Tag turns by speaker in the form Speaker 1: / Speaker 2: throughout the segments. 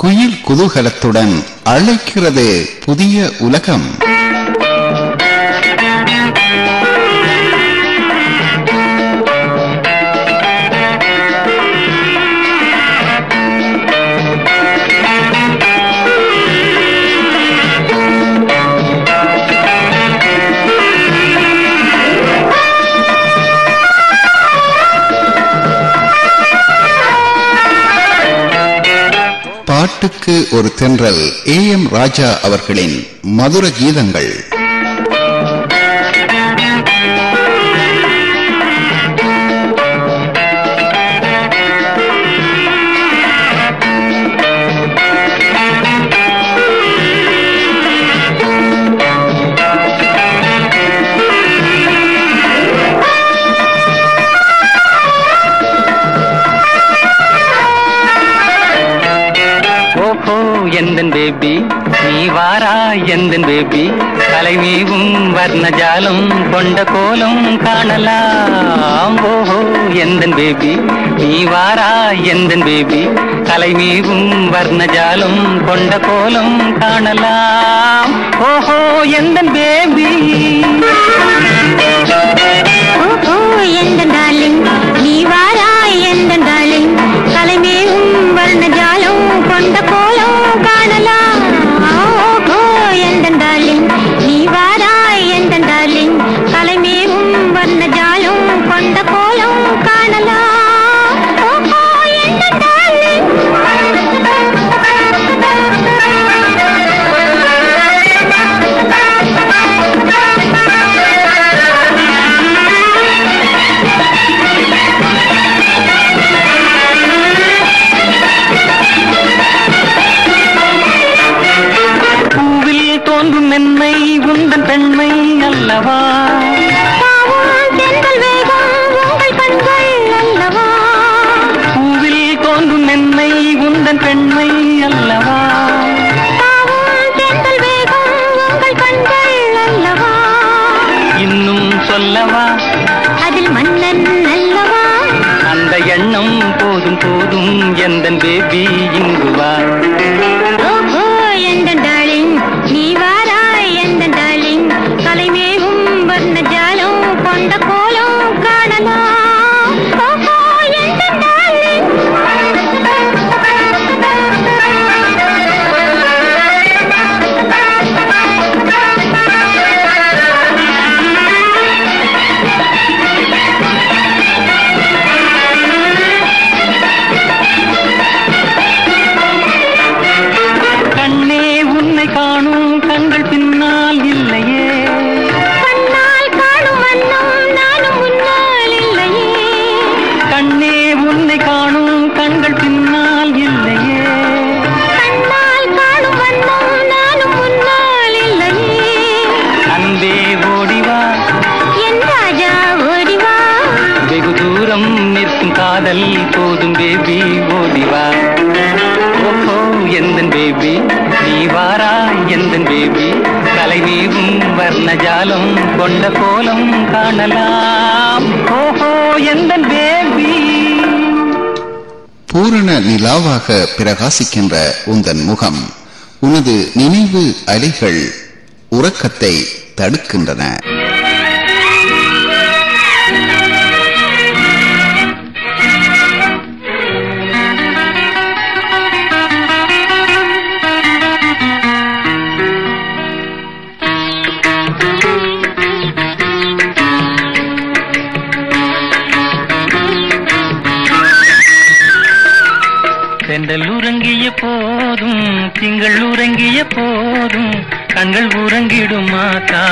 Speaker 1: குயில் குதூகலத்துடன் அழைக்கிறது புதிய உலகம். பாட்டுக்கு ஒரு தென்றல் ஏ எம் ராஜா அவர்களின் மதுர கீதங்கள்
Speaker 2: செந்தன் பேபி கலைமீவும் வர்ணஜாலம் கொண்ட கோலம் காணலாம். ஓஹோ எந்தன் பேபி நீ வாரா எந்தன் பேபி கலைமீவும் வர்ணஜாலம் கொண்ட கோலம் காணலாம். ஓஹோ எந்தன் பேபி.
Speaker 3: ஓஹோ எந்தன் டார்லிங் நீ வாரா எந்தன் டார்லிங் கலைமேவும் வர்ணஜாலம் கொண்ட கோலம் காணலாம். கலைவீவும் வர்ணஜாலம் கொண்ட கோலம் காணலாம். ஓஹோ எந்த
Speaker 2: பேபி
Speaker 1: பூரண நிலாவாக பிரகாசிக்கின்ற உந்தன் முகம் உனது நினைவு அலைகள் உறக்கத்தை தடுக்கின்றன.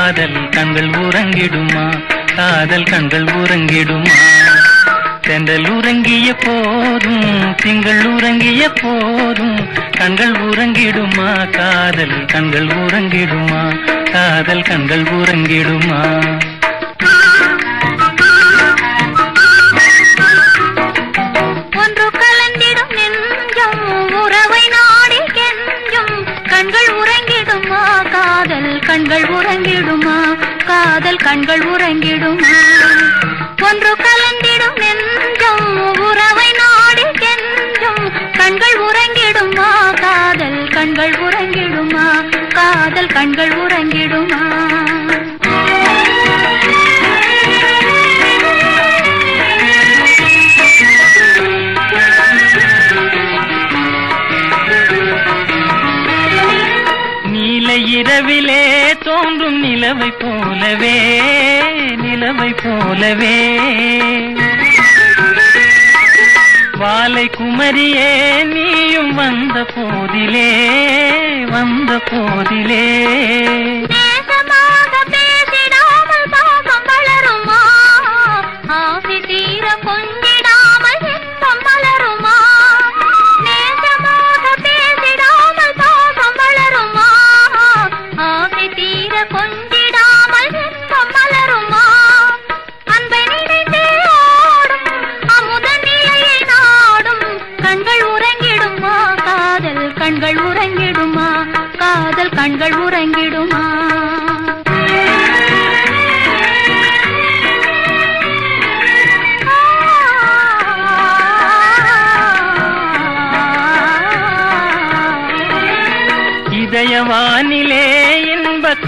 Speaker 2: காதல் கண்கள் உறங்கிடுமா? காதல் கண்கள் உறங்கிடுமா? செந்தல் உறங்கிய போதும் திங்கள் உறங்கிய போதும் கண்கள் உறங்கிடுமா? காதல் கண்கள் உறங்கிடுமா? காதல் கண்கள் உறங்கிடுமா? நிலவை போலவே நிலவை போலவே. வாலை குமரியே நீயும் வந்த போதிலே வந்த போதிலே.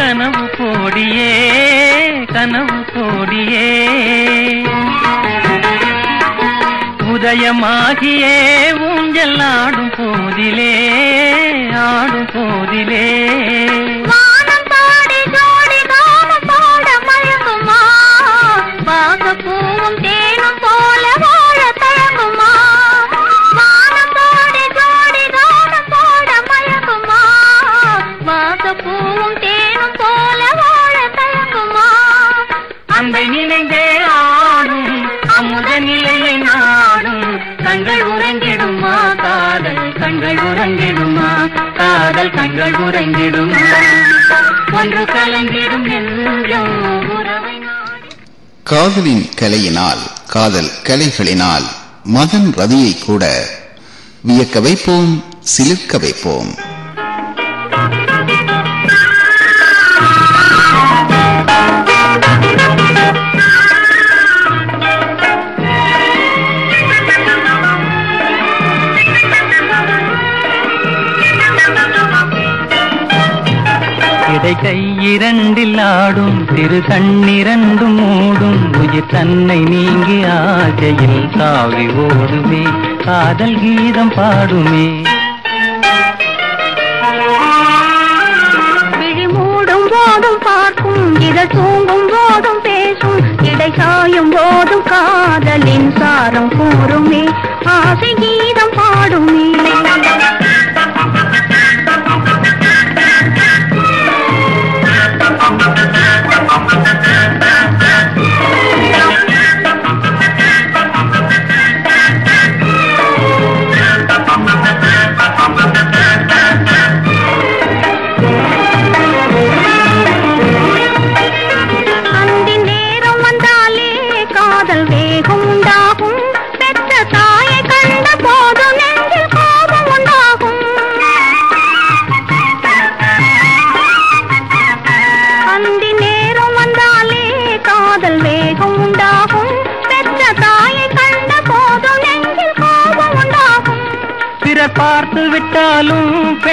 Speaker 2: கனவு கோடியே கனவு கோடியே. உதயமாகியே ஊஞ்சல் ஆடும் போதிலே ஆடும் போதிலே. கண்கள் உறைந்திடும். ஒன்று கலந்திடும்
Speaker 1: காதலின் கலையினால் காதல் கலைகளினால் மதன் ரதியை கூட வியக்க வைப்போம் சிலிர்க்க வைப்போம்.
Speaker 2: இடை கையிரண்டில் ஆடும் திரு கண்ணிரண்டு மூடும். உயிர் தன்னை நீங்கி ஆசையில் தாவி ஓடுமே காதல் கீதம் பாடுமே.
Speaker 3: விழி போதும் பார்க்கும் இதழ் தூங்கும் போதும் பேசும். இடை சாயும் போதும் காதலின் சாரம் கூறுமே. ஆசை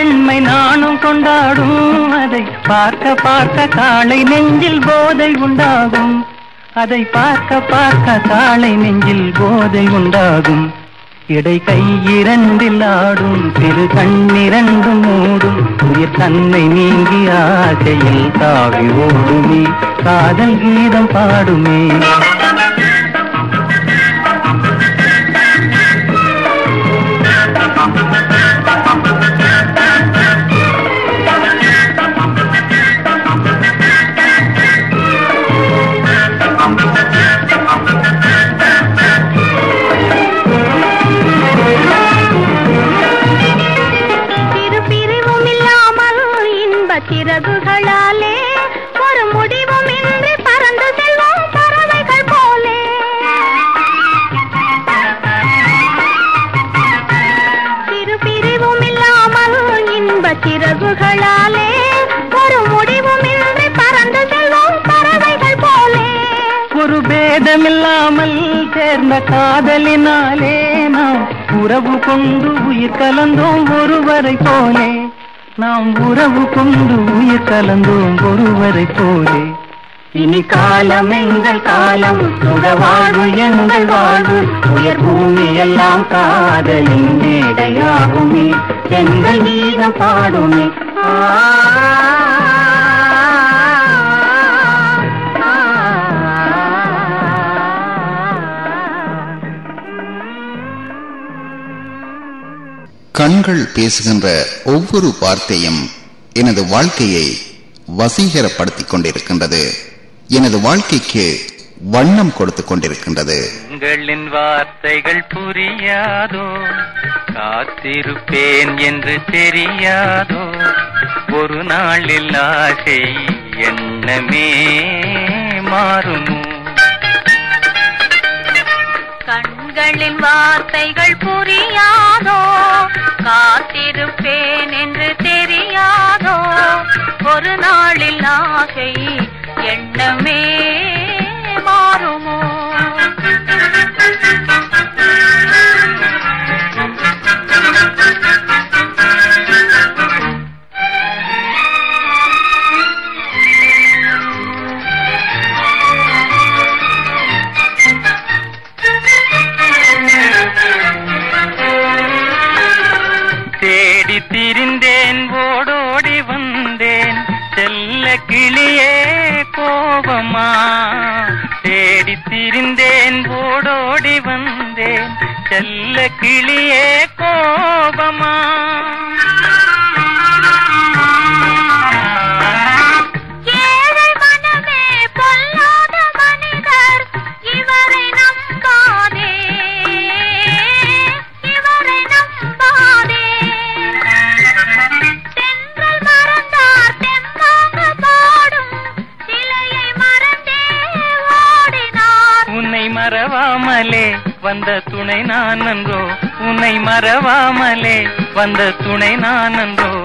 Speaker 2: பெண்மை நானும் கொண்டாடும். அதை பார்க்க பார்க்க காளை நெஞ்சில் போதை உண்டாகும். அதை பார்க்க பார்க்க காளை நெஞ்சில் போதை உண்டாகும். இடை கை இரண்டில் ஆடும் திரு கண்ணிரண்டு மூடும். உயிர் தன்னை நீங்கி ஆசையில் தாவி ஓடுமே காதல் கீதம் பாடுமே. உறவு கொண்டு உயிர் கலந்தோம் ஒருவரை போலே. நாம் உறவு கொண்டு உயிர் கலந்தோம் ஒருவரை போலே. இனி காலம் எங்கள் காலம் சுக வாழ்வு எங்கள் வாழ்வு. உயர் பூமி எல்லாம் காதலின் மேடையாகுமே. எங்கள் நீதம் பாடுமே. ஆ,
Speaker 1: கண்கள் பேசுகின்ற ஒவ்வொரு வார்த்தையும் எனது வாழ்க்கையை வசீகரப்படுத்திக் கொண்டிருக்கின்றது. எனது வாழ்க்கைக்கு வண்ணம் கொடுத்துக் கொண்டிருக்கின்றது.
Speaker 2: உங்களின் வார்த்தைகள் புரியாதோ? காத்திருப்பேன் என்று தெரியாதோ? ஒரு நாளில் ஆசை என்னமே மாறுமோ?
Speaker 3: கண்களின் வார்த்தைகள் புரியாதோ? காத்திருப்பேன் என்று தெரியாதோ? ஒரு நாளில் ஆசை எண்ணமே மாறுமோ?
Speaker 2: கிளியே வந்த துணை நான் நன்றோ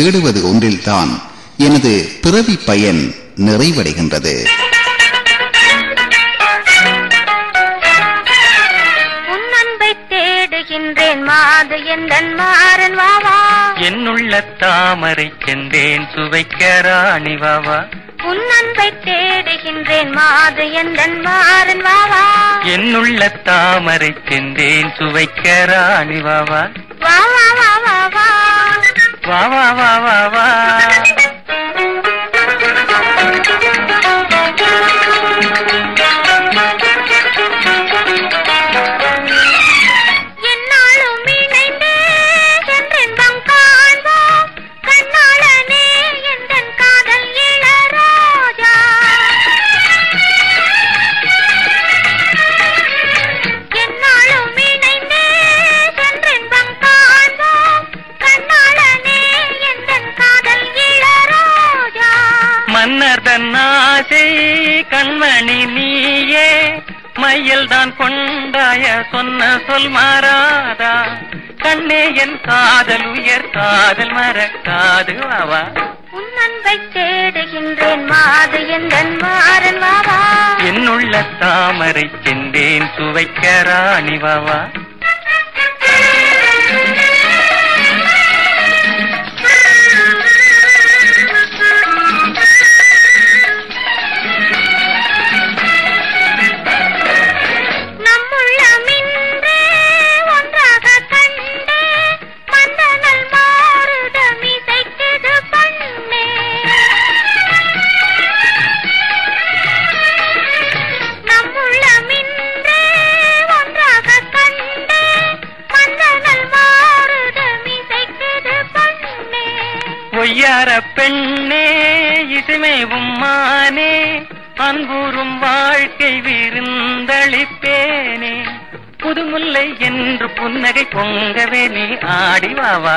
Speaker 1: தேடுவது ஒன்றில்தான் எனது பிறவி பயன் நிறைவடைகின்றது.
Speaker 3: உன் அன்பை தேடுகின்றேன் மாது எந்தன் மாறன் வாவா.
Speaker 2: என்னுள்ள தாமரை சென்றேன் சுவைக்க ராணி வாவா.
Speaker 3: உன் அன்பை தேடுகின்றேன் மாது எந்தன் மாறன் வாவா.
Speaker 2: என்னுள்ள தாமரை சென்றேன் சுவைக்க ராணி வாவா.
Speaker 3: வா வா வா 哇哇哇哇哇 கண்மணி நீயே மையல் தான் கொண்டாய சொன்ன சொல் மாறாதா? கண்ணே என் காதல் உயர் காதல் மறக்காது வாவா.
Speaker 4: உன் அன்பை தேடுகின்றேன் மாது மாறன் வாவா.
Speaker 3: என்னுள்ள தாமரை சென்றேன் சுவைக்க ராணி வாவா. ஒய்யார பெண்ணே இசுமேவும் மானே அன்பூரும் வாழ்க்கை விருந்தளிப்பேனே. புதுமுல்லை என்று புன்னகை பொங்கவே நீ ஆடி வாவா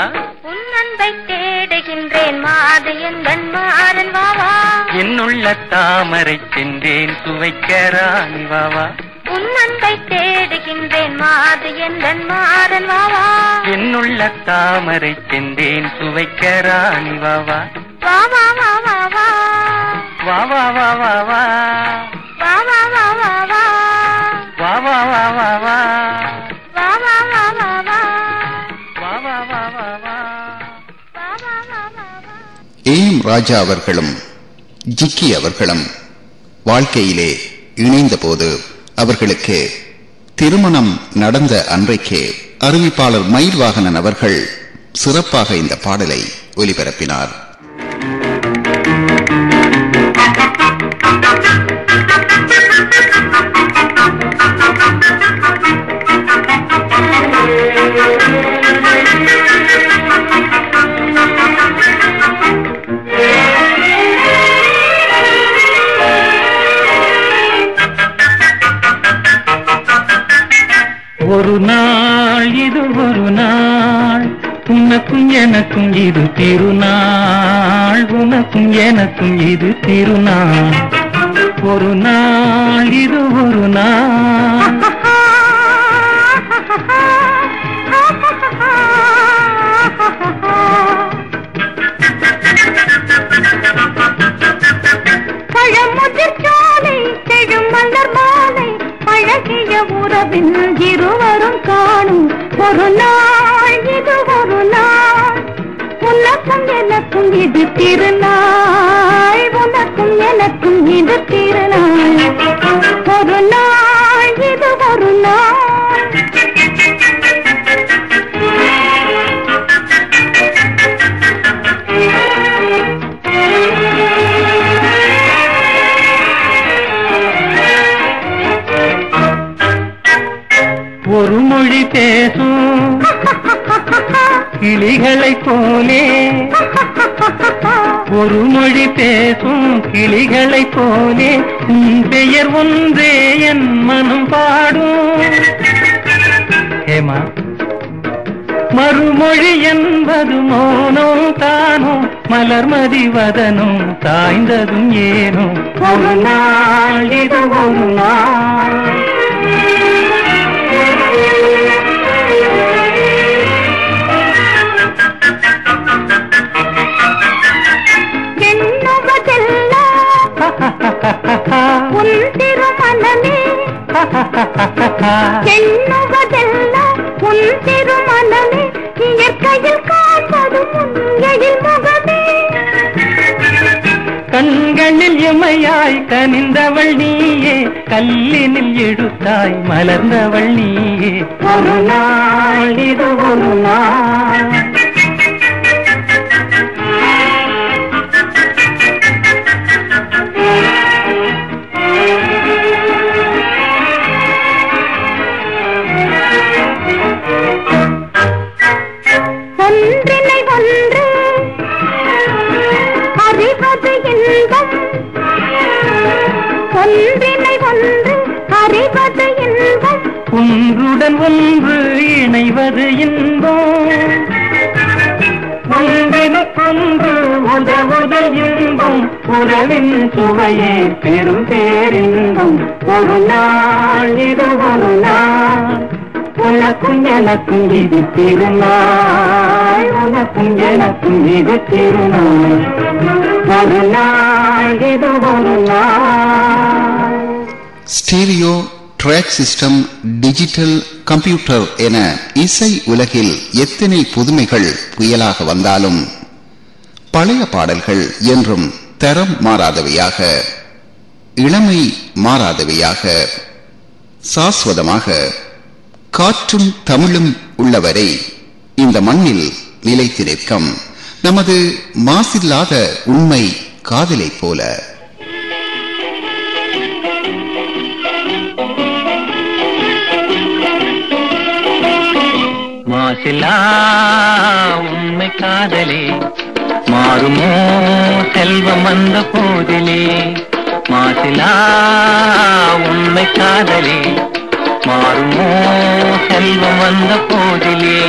Speaker 4: உன் அன்பை தேடுகின்றேன் மாது எந்தன் மாறன் வாவா
Speaker 3: என்னுள்ள தாமரை சென்றேன் சுவைக்க ராணி வாவா
Speaker 4: உன் அன்பை தேடுகின்றேன் மாது எந்தன் மாறன் வாவா
Speaker 3: என்னுள்ள தாமரை சென்றேன் சுவைக்க ராணி வாவா
Speaker 4: வா வா வா வா வா
Speaker 3: வா வா வா வா வா
Speaker 1: ஏஎம் ராஜா அவர்களும் ஜிக்கி அவர்களும் வாழ்க்கையிலே இணைந்தபோது அவர்களுக்கு. திருமணம் நடந்த அன்றைக்கே அறிவிப்பாளர் மயில்வாகனன் அவர்கள் சிறப்பாக இந்த பாடலை ஒலிபரப்பினார்.
Speaker 2: ஒரு நாள் இது ஒரு நாள். உனக்கும் எனக்கும் இது திருநாள். உனக்கும் எனக்கும் இது திருநாள். ஒரு நாள் இது ஒரு நாள்.
Speaker 4: பழமுதிர் சோலை செழும் மலர் மாலை. அழகிய உறவின் இருவரும் காணும் ஒரு நாள் இது ஒரு நாள். உனக்கும் எனக்கும் இது திருநாள். உனக்கும் எனக்கும் இது திருநாள். ஒரு நாள் இது ஒரு நாள்.
Speaker 2: ஒரு மொழி பேசும். கிளிகளைப் போலே. ஒரு மொழி பேசும் கிளிகளைப் போலே. உன் பெயர் ஒன்றே என் மனம் பாடும். ஏமா மறுமொழி என்பது மோனோ தானோ மலர்மதி வதனும் தாய்ந்ததும் ஏனோ. ஒரு நாள் இது ஒரு நாள்.
Speaker 4: உன் திருமணமே எண்ணுவதெல்லாம் உன் திருமணமே இயற்கையில் காண்பதும் உன் எழில் முகமே.
Speaker 2: கண்களில் இமையாய் கனிந்தவள் நீயே. கல்லினில் எடுத்தாய் மலர்ந்தவள் நீயே. ஒரு நாள் இது ஒரு நாள். உறவின் சுவையே பெரும் பேரின்பம். ஒரு நாள் இது ஒரு நாள். உனக்கும் எனக்கும் இது திருநாள். உனக்கும் எனக்கும் இது திருநாள். ஒரு நாள் இது ஒரு நாள்.
Speaker 1: Stereo track system digital computer என இசை உலகில் எத்தனை புதுமைகள் புயலாக வந்தாலும் பழைய பாடல்கள் என்றும் தரம் மாறாதவையாக இளமை மாறாதவையாக சாஸ்வதமாக காற்றும் தமிழும் உள்ளவரை இந்த மண்ணில் நிலைத்து நிற்கும் நமது மாசில்லாத உண்மை காதலை போல.
Speaker 2: மாசில்லா உண்மை காதலே மாறுமோ? செல்வம் வந்த போதிலே மாசிலா உண்மை காதலே. மாறுமோ? செல்வம் வந்த போதிலே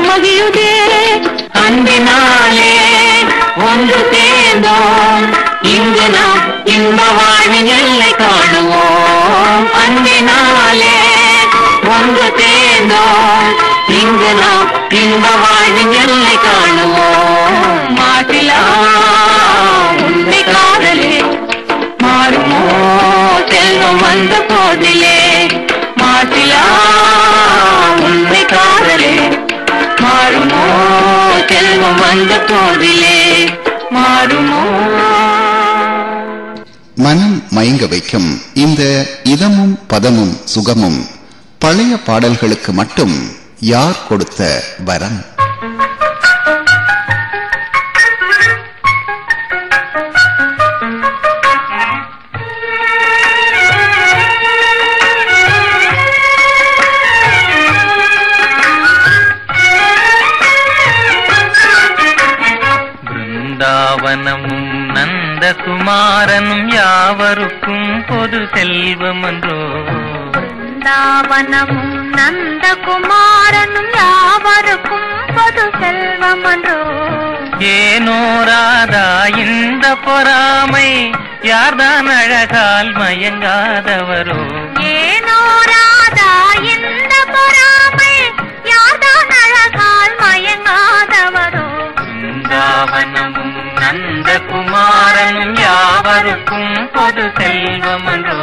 Speaker 3: மகிழுதே.
Speaker 2: அன்பினாலே ஒன்று சேர்ந்தோம். இங்கு நாம் இன்ப வாழ்வின் எல்லை காணுவோம். அன்பினாலே ஒன்று சேர்ந்தோம். இங்கு நாம் இன்ப வாழ்வின் எல்லை காணுவோம். மாட்டிலா உண்மை காதலே. மாறுமோ செல்வம் வந்த போதிலே. மாட்டிலா உண்மை காதல். செல்வம் வந்த போதிலே மாறுமோ?
Speaker 1: மனம் மயங்க வைக்கும் இந்த இதமும் பதமும் சுகமும் பழைய பாடல்களுக்கு மட்டும் யார் கொடுத்த வரம்?
Speaker 2: நந்தகுமாரனும் யாவருக்கும் பொது செல்வமன்றோ?
Speaker 3: பிருந்தாவனமும் நந்தகுமாரனும் யாவருக்கும் பொது செல்வமன்றோ?
Speaker 2: ஏனோ ராதா இந்த பொறாமை யார்தான் அழகால் மயங்காதவரோ?
Speaker 3: ஏனோ ராதா இந்த பொறாமை யார்தான் அழகால் மயங்காதவரோ?
Speaker 2: பிருந்தாவனமும் நந்த குமாரன் யாவருக்கும் பொது செல்வமன்றோ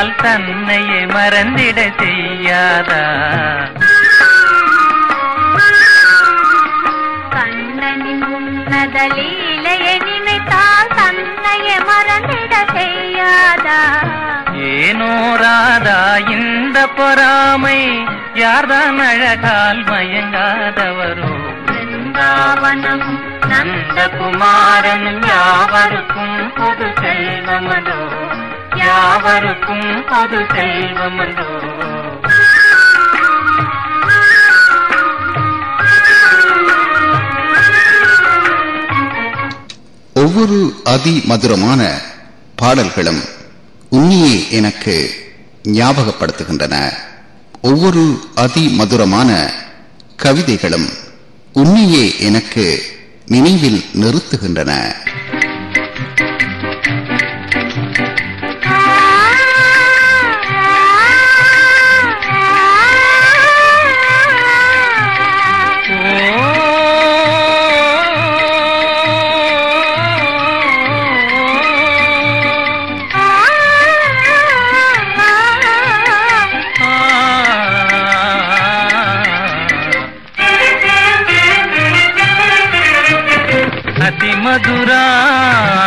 Speaker 2: நினைத்தால் தன்னையே மறந்திட செய்யாதா?
Speaker 3: கண்ணனின் உன்னத லீலையை நினைத்தால் தன்னையே மறந்திட செய்யாதா?
Speaker 2: ஏனோ ராதா இந்த பொறாமை யார்தான் அழகால் மயங்காதவரோ? நந்தகுமாரனும் யாவருக்கும் பொது செல்வமதோ? யாவருக்கும் அது செல்வமதோ
Speaker 1: ஒவ்வொரு அதி மதுரமான பாடல்களும் உன்னியே எனக்கு ஞாபகப்படுத்துகின்றன. ஒவ்வொரு அதி மதுரமான கவிதைகளும் உன்னியே எனக்கு நினைவில் நிறுத்துகின்றன.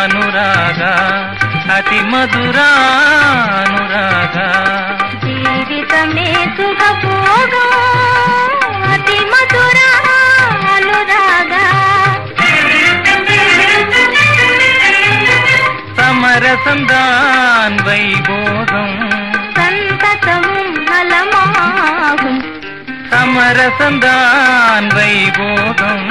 Speaker 2: అనురాగ అతి మధురానురాగ
Speaker 3: జీవితమే సుఖపోగా అతి మధురా సమర
Speaker 2: సందాన్ వైభోగం.
Speaker 3: சந்ததமும் நலமாகும் சமரசந்தான் வைபோகம்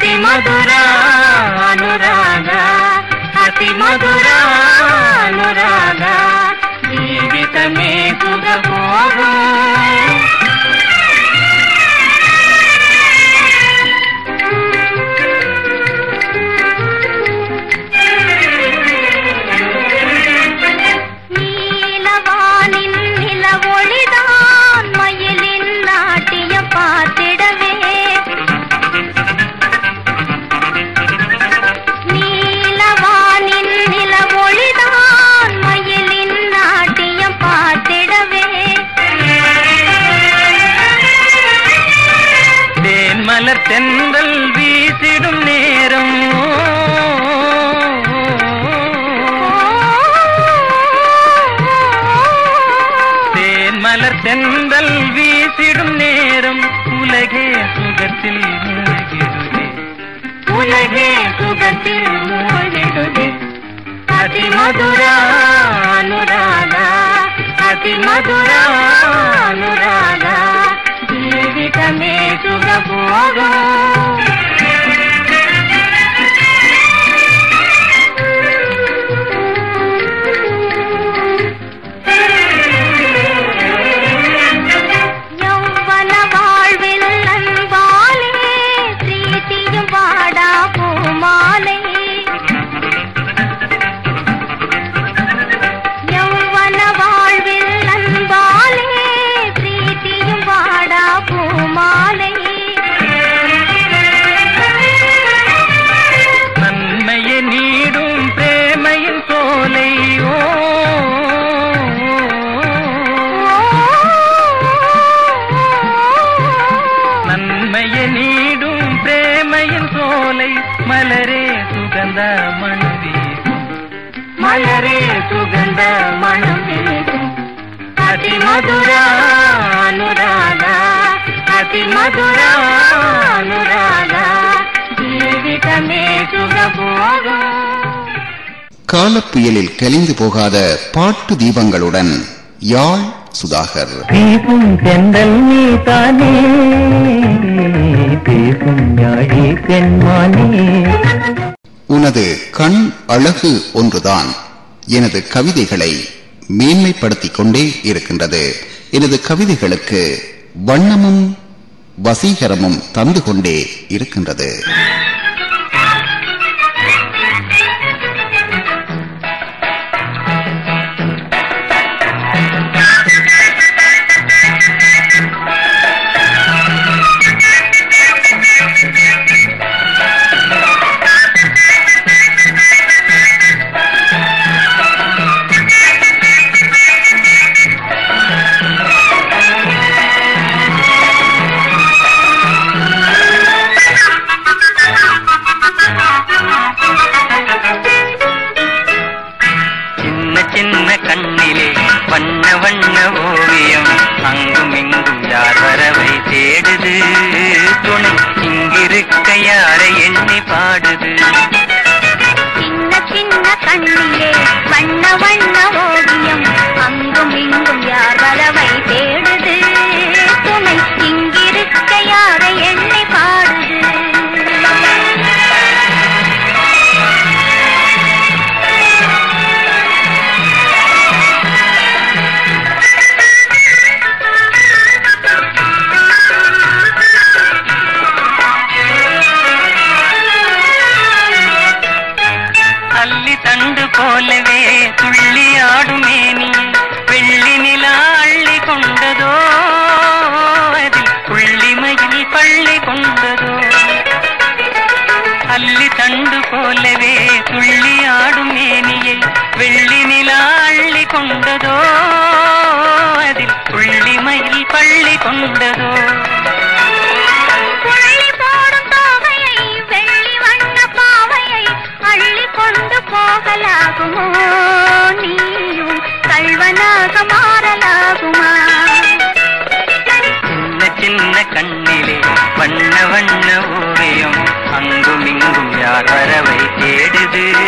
Speaker 2: అతి
Speaker 3: మధురా అనురాగ అతి మధురా అనురాగ
Speaker 2: జీవితమే సుగ தென்றல் வீசிடும் நேரம். தேன் மலர் தென்றல் வீசிடும் நேரம். உலகே சுகத்தில் மூழ்கிடுதே
Speaker 3: உலகே சுகத்தில் மூழ்கிடுதே
Speaker 2: அதி மதுரானுராக அதி மதுரானுராக
Speaker 3: జీవితమే
Speaker 5: సుగబోగా கால
Speaker 1: புயலில் கலிந்து போகாத பாட்டு தீபங்களுடன் யாழ் சுதாகர்.
Speaker 5: பேசும் செந்தல் நீ தானே பேசும்
Speaker 1: உனது கண் அழகு ஒன்றுதான். எனது கவிதைகளை மேன்மைப்படுத்திக் கொண்டே இருக்கின்றது. எனது கவிதைகளுக்கு வண்ணமும் வசீகரமும் தந்து கொண்டே இருக்கின்றது.
Speaker 3: போல
Speaker 2: ಮಾಡಿ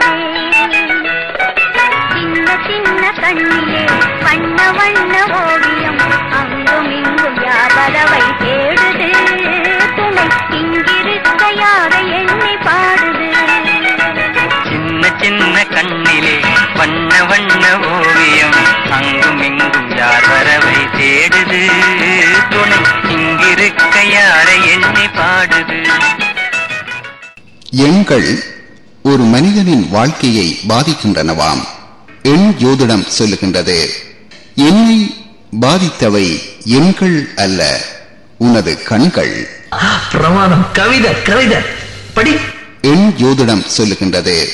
Speaker 1: எண்கள் ஒரு மனிதனின் வாழ்க்கையை பாதிக்கின்றனவாம் எண் ஜோதிடம் சொல்லுகின்றது. என்னை பாதித்தவை எண்கள் அல்ல உனது கண்கள்.
Speaker 6: பிரமாணம் கவிதை கவிதை.
Speaker 1: எண் ஜோதிடம் சொல்லுகின்றது.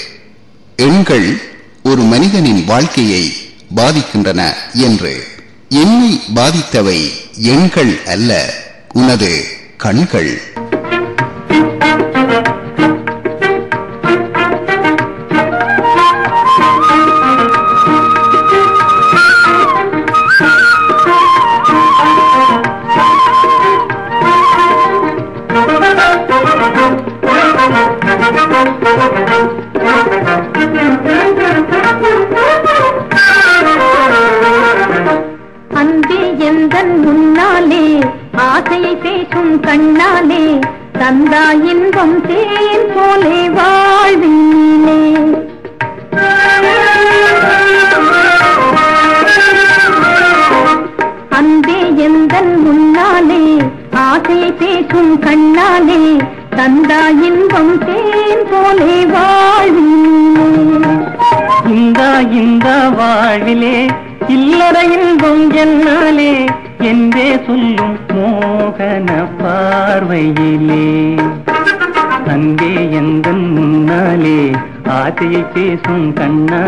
Speaker 1: எண்கள் ஒரு மனிதனின் வாழ்க்கையை பாதிக்கின்றன என்று. என்னை பாதித்தவை எண்கள் அல்ல உனது கண்கள்.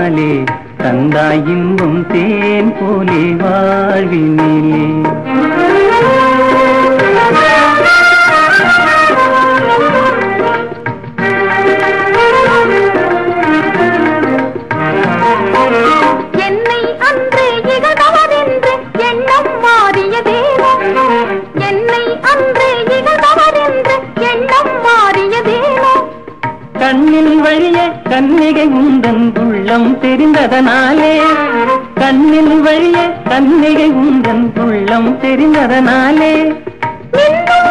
Speaker 3: கண்ணாலே தந்தாயின்பும் தேன் போலே
Speaker 2: வாழ்வினிலே. கண்ணின் வழியே கன்னிகை உந்தன் உள்ளம் தெரிந்ததனாலே. கண்ணின் வழியே கன்னிகை உந்தன் உள்ளம் தெரிந்ததனாலே
Speaker 3: இன்னும்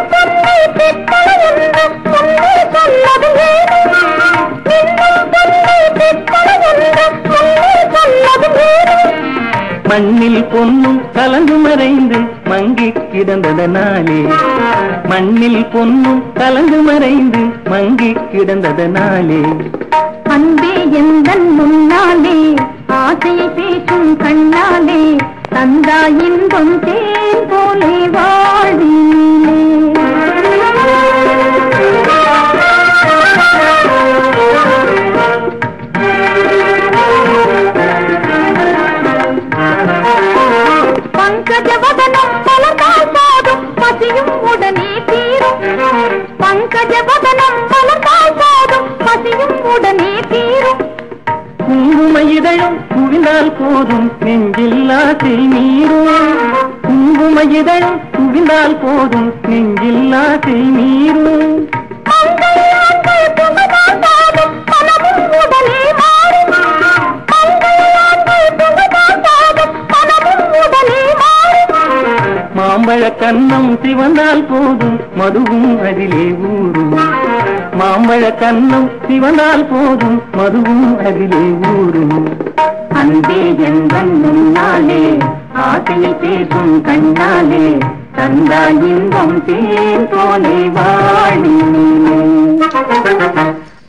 Speaker 3: சொன்னது ஏனோ
Speaker 2: மண்ணில் பொன்னும் கலந்து மறைந்து மங்கி கிடந்ததனாலே மண்ணில் பொன்னும் கலந்து மறைந்து மங்கி கிடந்ததனாலே
Speaker 3: அன்பே எந்த முன்னாலே ஆசையை பேசும் கண்ணாலே தந்தா இன்பம் தேன் போலே வாழ்விலே கஜபதனம் வதனம் போதும். பசியும் உடனே தீரும்.
Speaker 2: குங்கும இதழும் குவிந்தால் போதும். நெஞ்சில் ஆசை நீரும். குங்கும இதழும் குவிந்தால் போதும். நெஞ்சில் ஆசை நீரும். மாம்பழ கண்ணம் சிவந்தால் போதும் மதுவும் அதிலே ஊறும். மாம்பழ கண்ணம் சிவந்தால் போதும் மதுவும் அதிலே ஊறும்.
Speaker 3: அன்பே எந்தன் முன்னாலே ஆசையை பேசும் கண்ணாலே தந்தா இன்பம் தேன் போலே வாழி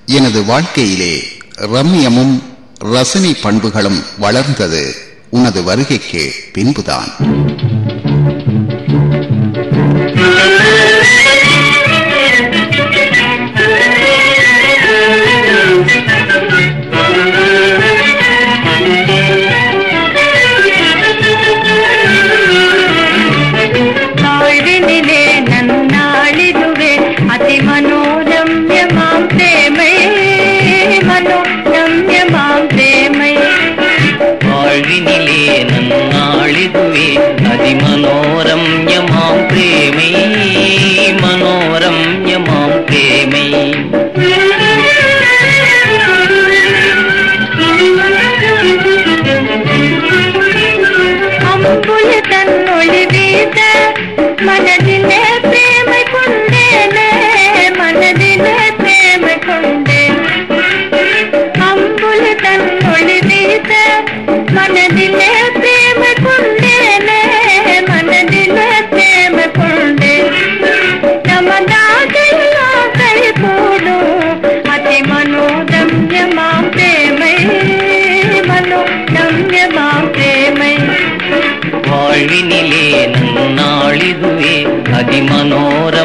Speaker 1: எனது வாழ்க்கையிலே ரம்யமும் ரசனை பண்புகளும் வளர்ந்தது. உனது வருகைக்கு பின்புதான்.
Speaker 4: Yeah. அதி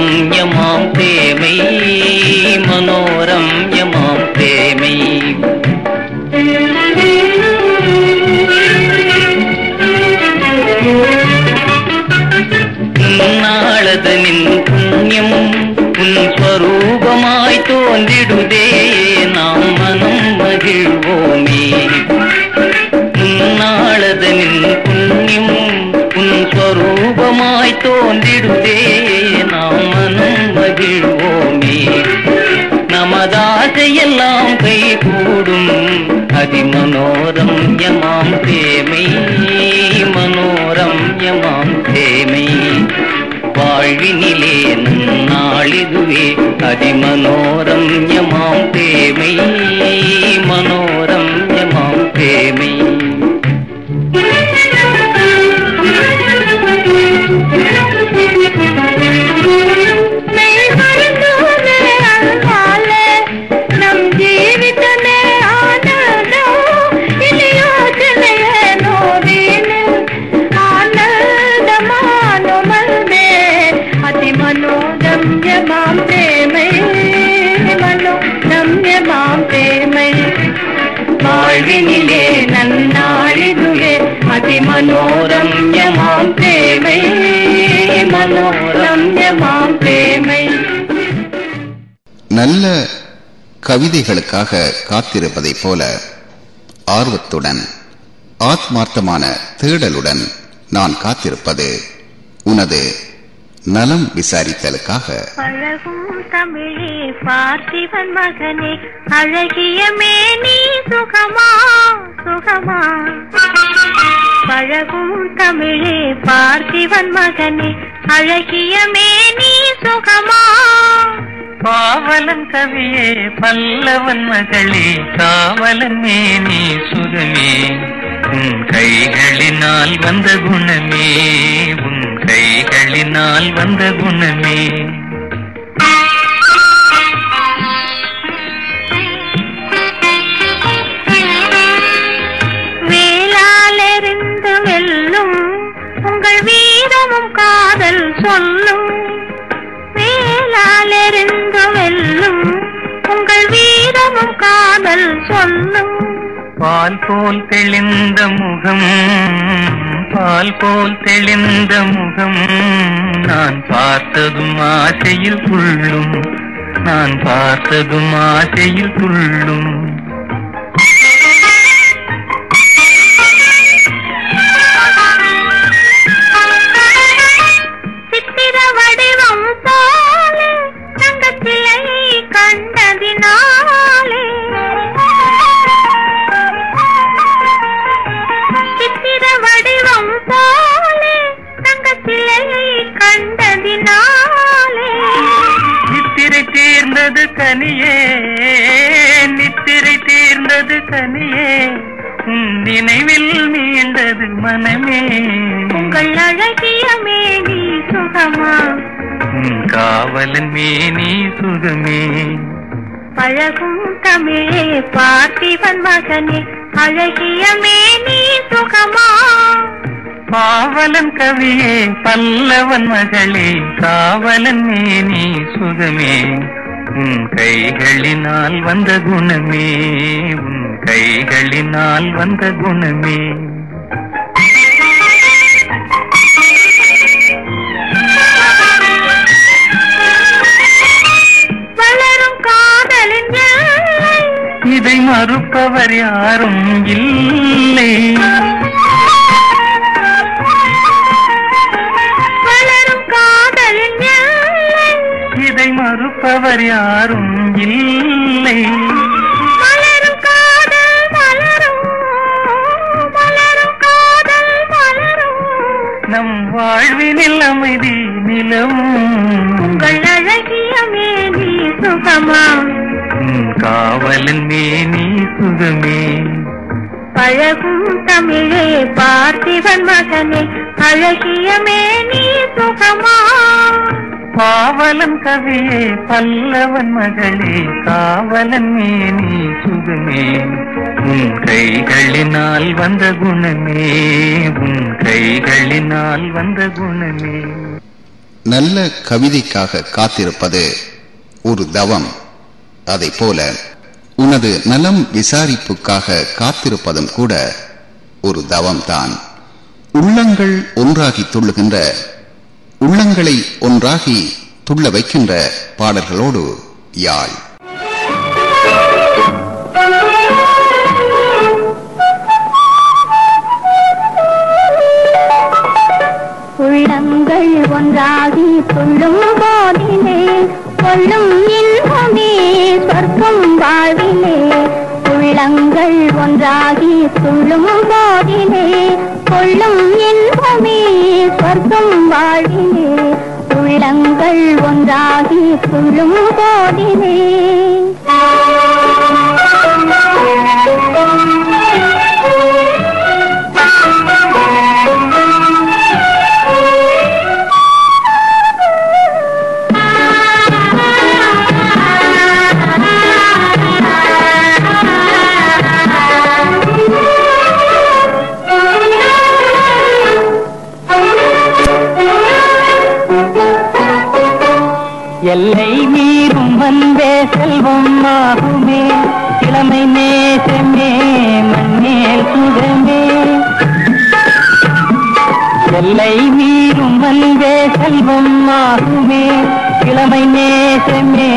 Speaker 1: நல்ல கவிதைகளுக்காக காத்திருப்பதைப் போல ஆர்வத்துடன் ஆத்மார்த்தமான தேடலுடன் நான் காத்திருப்பது உனது நலம் விசாரித்தலுக்காக.
Speaker 3: பழகும் தமிழே பார்த்திவன் மகனே அழகிய மேனி சுகமா சுகமா. பழகும் தமிழே பார்த்திவன் மகனே அழகிய மேனி சுகமா.
Speaker 2: பாவலன் கவியே பல்லவன் மகளே காவலன் மேனி சுகமே. உன் கைகளினால் வந்த குணமே உன் கைகளினால் வந்த குணமே.
Speaker 3: வேளாலெறிந்து வெல்லும் உங்கள் வீரமும் காதல் சொல்லும். வேளாலெறிந்து வெல்லும் உங்கள் வீரமும் காதல் சொல்லும்.
Speaker 2: பால் போல் தெளிந்த முகம் பால் போல் தெளிந்த முகம். நான் பார்த்ததும் ஆசையில் துள்ளும் நான் பார்த்ததும் ஆசையில் துள்ளும். கனியே நித்திரை தீர்ந்தது கனியே உன் நினைவில் மீண்டது மனமே.
Speaker 3: உங்கள் அழகிய மேனி சுகமா?
Speaker 2: உன் காவலன் மேனி சுகமே.
Speaker 3: பழகும் தமிழே பார்த்திவன் மகனே அழகிய மேனி சுகமா?
Speaker 2: பாவலன் கவியே பல்லவன் மகளே காவலன் மேனி சுகமே. உன் கைகளினால் வந்த குணமே உன் கைகளினால் வந்த குணமே. இதை மறுப்பவர் யாரும் இல்லை. மறுப்பவர் யாரும் இல்லை. நம் வாழ்வினில் அமைதி நிலவும்
Speaker 3: உங்கள் அழகிய மேனி சுகமா?
Speaker 2: காவலன் மேனி சுகமே.
Speaker 3: பழகும் தமிழே பார்த்திவன் மகனே அழகிய மேனி சுகமா?
Speaker 2: பாவலன் கவியே பல்லவன் மகளே காவலன் மேனி சுகமே. உன் கைகளினால் வந்த குணமே உன் கைகளினால் வந்த குணமே.
Speaker 1: நல்ல கவிதைக்காக காத்திருப்பது ஒரு தவம். அதை போல உனது நலம் விசாரிப்புக்காக காத்திருப்பதும் கூட ஒரு தவம்தான். உள்ளங்கள் ஒன்றாகி துள்ளுகின்ற உள்ளங்களை ஒன்றாகி துள்ள வைக்கின்ற பாடல்களோடு யாழ்.
Speaker 3: உள்ளங்கள் ஒன்றாகி துள்ளும் போதிலே கொள்ளும் இன்பமே சொர்க்கம் வாழ்விலே. உள்ளங்கள் ஒன்றாகி துள்ளும் போதிலே கொள்ளும் இன்பமே சொர்க்கம் வாழ்விலே. கண்கள் ஒன்றாகி
Speaker 7: துள்ளும் போதிலே
Speaker 3: செல்வம் ஆகுமே இளமை நேசமே மண்ணேல் சுகமே. எல்லை மீறும் வந்தே செல்வம் ஆகுமே கிழமை நேசமே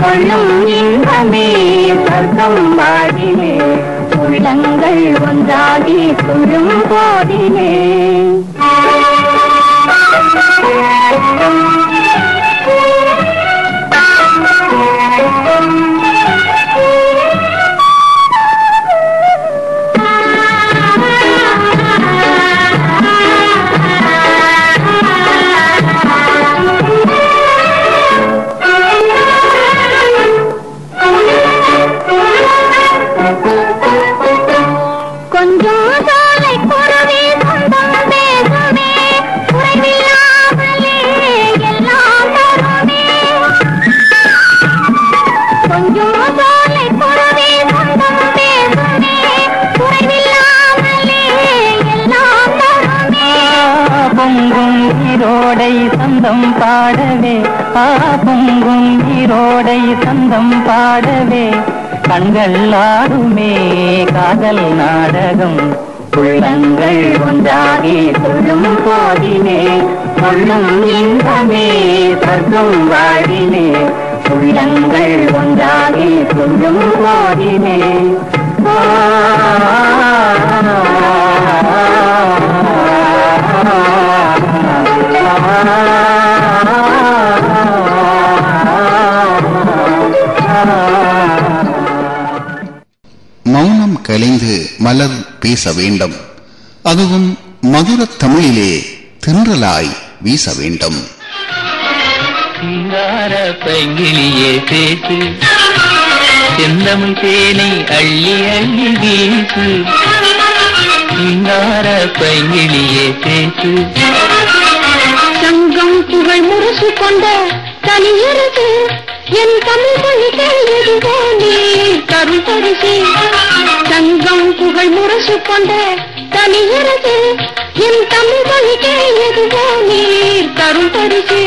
Speaker 7: கொள்ளும் இன்பமே சொர்க்கம் வாடினே உள்ளங்கள் ஒன்றாகி துள்ளும் போதிலே.
Speaker 3: கண்கள் ஆடுமே காதல் நாடகம் உள்ளங்கள் ஒன்றாகி சொல்லும் போதினே சொல்லும் இன்பமே சொர்க்கம் வாழிலே உள்ளங்கள் ஒன்றாகி சொல்லும் போதினே
Speaker 1: மௌனம் கலைந்து மலர் பேச வேண்டும். அதுவும் மதுரத் தமிழிலே தின்றலாய் வீச வேண்டும்.
Speaker 2: பைங்கிலியே பேசு. செந்தமிழ் தேனை அள்ளி அள்ளி வீசு. சிங்கார பைங்கிலியே பேசு.
Speaker 7: சங்கம் புகழ் முரசு கொண்ட தனியரசு என் தமிழ் மொழி கேள்விதுவோ நீ தரும் பரிசு தங்கம் புகழ் முரசு கொண்ட தனியரசு என் தமிழ் பணிக்கே எதுவோ நீர் தரும் பரிசு.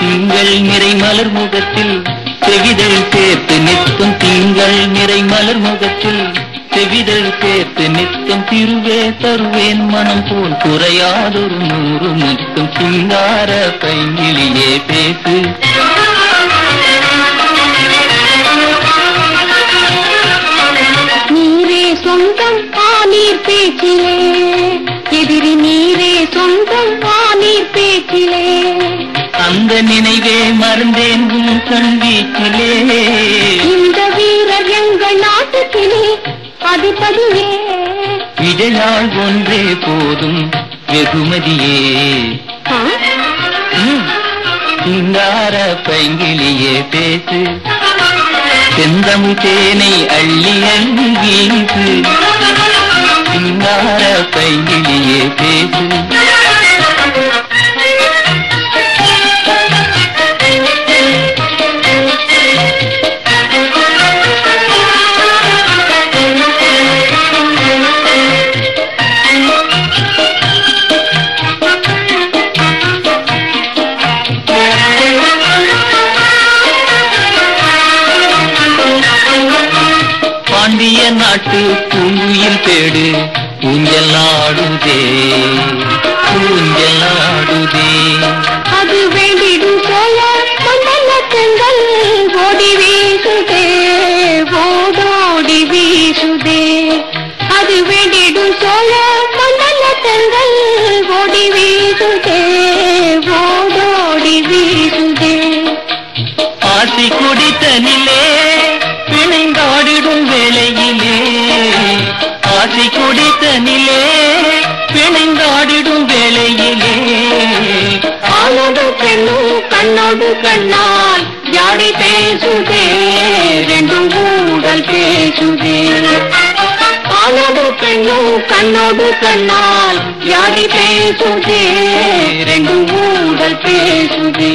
Speaker 2: திங்கள் நிறை மலர் முகத்தில் செவிதழ் சேர்த்து நிற்கும் திங்கள் நிறை மலர் முகத்தில் செவிதழ் சேர்த்து நிற்கும் திருவே தருவேன் மனம் போல் குறையாதொரு நூறு முத்தும் சிங்கார பைங்கிலியே பேசு.
Speaker 7: பேச்சிலே எதிரி நீரே சொந்தம் ஆனீர் பேச்சிலே.
Speaker 2: அந்த நினைவே மறந்தேன் உன் கண் வீச்சிலே.
Speaker 7: இந்த வீரர் எங்கள் நாட்டுக்கிளி அதிபதியே.
Speaker 2: விஜயாள் ஒன்றே போதும் வெகுமதியே. சிங்கார பைங்கிலியே பேசு. செந்தமிழ் தேனை அள்ளி அள்ளி வீசு சிங்கார பைங்கிலியே பேசு. நாட்டு பூங்குயில் தேடு பூஞ்சல் ஆடுதே பூஞ்சல் ஆடுதே
Speaker 7: கண்ணோடு கண்ணாய் ஜாடி பேசுதே ரெண்டும் கூடல் பேசுதே ஆனோடு பெண்ணோ கண்ணோடு கண்ணால் ஜாடி பேசுதே ரெண்டும் கூடல் பேசுதே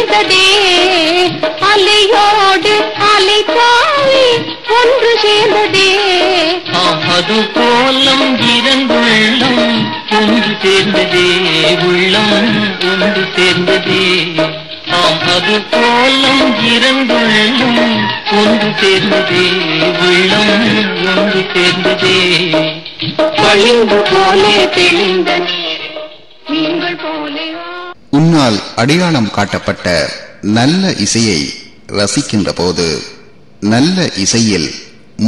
Speaker 7: சேர்ந்ததே அலையோடு அலை தாவி ஒன்று சேர்ந்ததே.
Speaker 2: அது போலம் இரண்டுள்ளம் ஒன்று சேர்ந்ததே உள்ளம் ஒன்று சேர்ந்ததே. அது போலம் இரண்டுள்ளம் ஒன்று சேர்ந்ததே உள்ளம் ஒன்று சேர்ந்ததே.
Speaker 7: பளிங்கு போலே தெளிந்த
Speaker 4: உன்னால் அடையாளம் காட்டப்பட்ட நல்ல இசையை ரசிக்கின்ற போது நல்ல இசையில்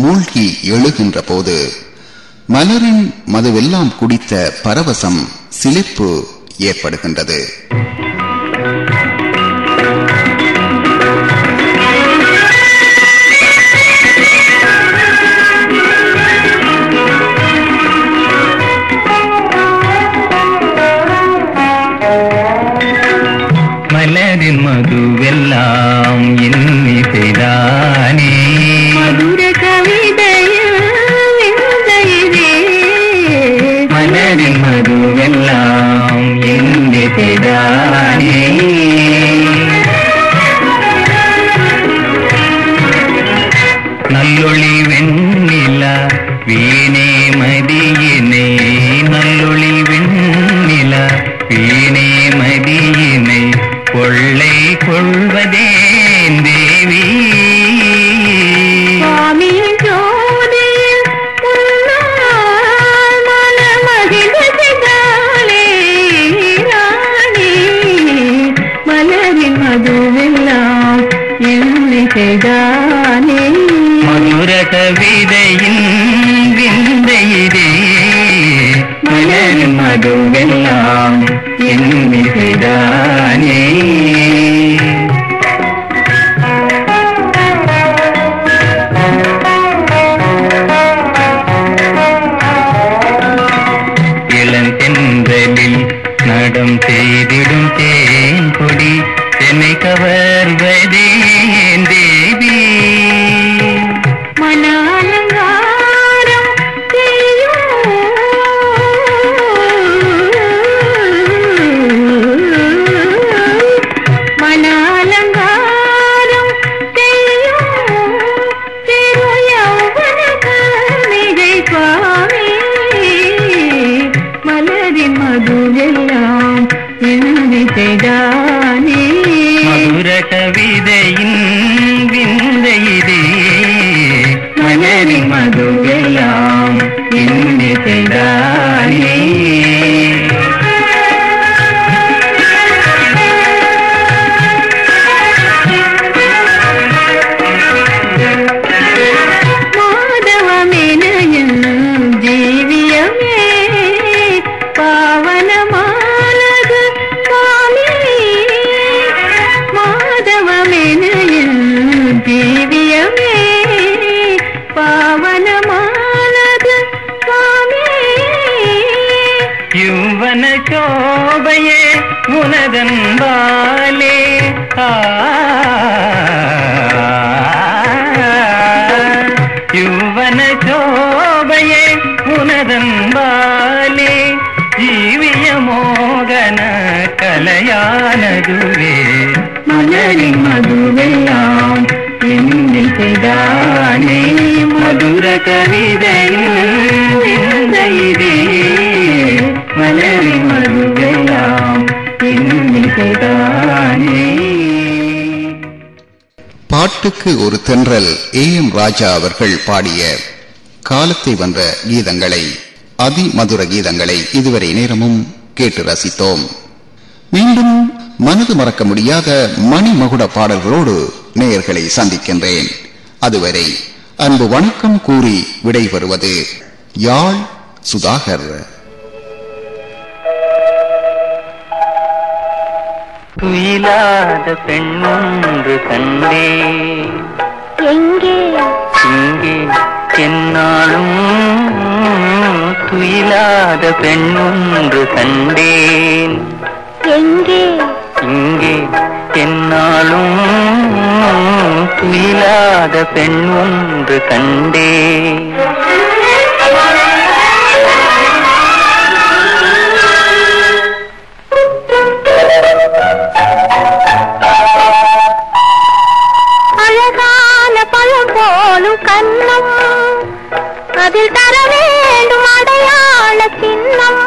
Speaker 4: மூழ்கி எழுகின்ற போது மலரின் மதுவெல்லாம் குடித்த பரவசம் சிலிப்பு ஏற்படுகின்றது.
Speaker 1: பாட்டுக்கு ஒரு தென்றல் ஏ எம் ராஜா அவர்கள் பாடிய காலத்தை வந்த கீதங்களை அதிமதுர கீதங்களை இதுவரை நேரமும் கேட்டு ரசித்தோம். மீண்டும் மனது மறக்க முடியாத மணிமகுட பாடல்களோடு நேயர்களை சந்திக்கின்றேன். அதுவரை அன்பு வணக்கம் கூறி விடைபெறுவது யாழ் சுதாகர்.
Speaker 2: துயிலாத பெண்ணொன்று கண்டே.
Speaker 4: எங்கே?
Speaker 2: இங்கே என்னாலும் துயிலாத பெண்ணொன்று கண்டேன்.
Speaker 4: எங்கே?
Speaker 2: இங்கே என்னாலும் துயிலாத பெண் ஒன்று கண்டே.
Speaker 4: அழகான பழம் போலும் கண்ணம் அதில் தர வேண்டும் அடையாள சின்னம்.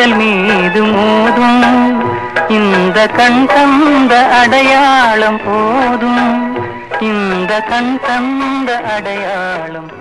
Speaker 2: போன்ற மீது மோதும். இந்த கண் தந்த அடையாளம் போதும். இந்த கண் தந்த அடையாளம் போதும்